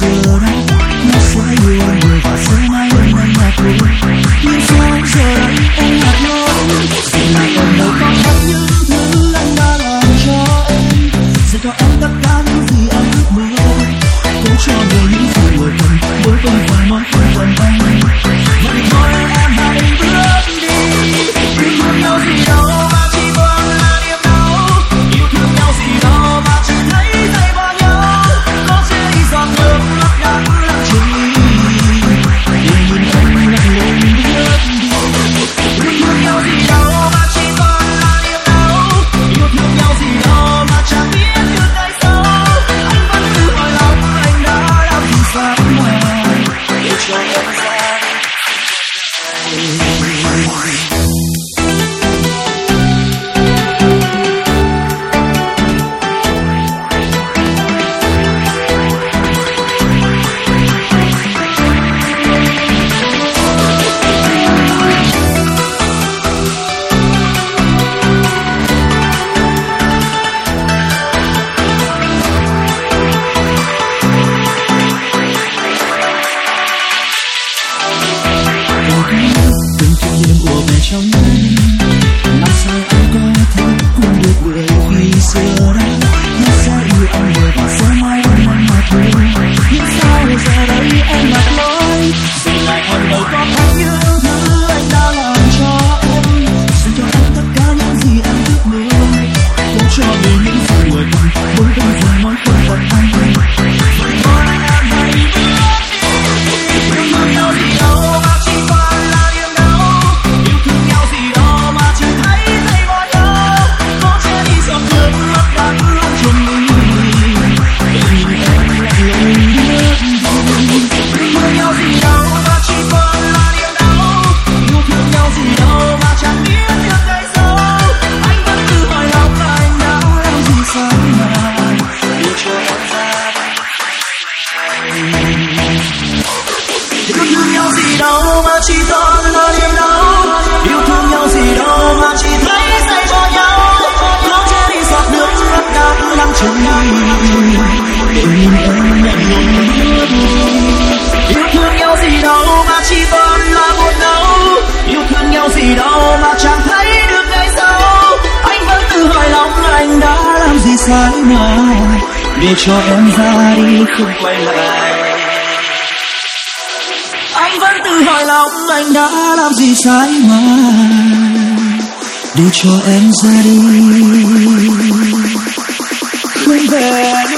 good mà chỉ còn là niềm đau yêu thương nhau gì đâu mà chỉ thấy dành cho nhau. Có che đi giọt nước mắt đáp lắm trong yêu thương nhau gì đâu mà chỉ còn là buồn đau yêu thương nhau gì đâu mà chẳng thấy được ngày sau anh vẫn tự hỏi lòng anh đã làm gì sai nào để cho em ra đi không quay lại. hỏi lòng, anh đã làm gì sai mà Để cho em ra đi. Không về nữa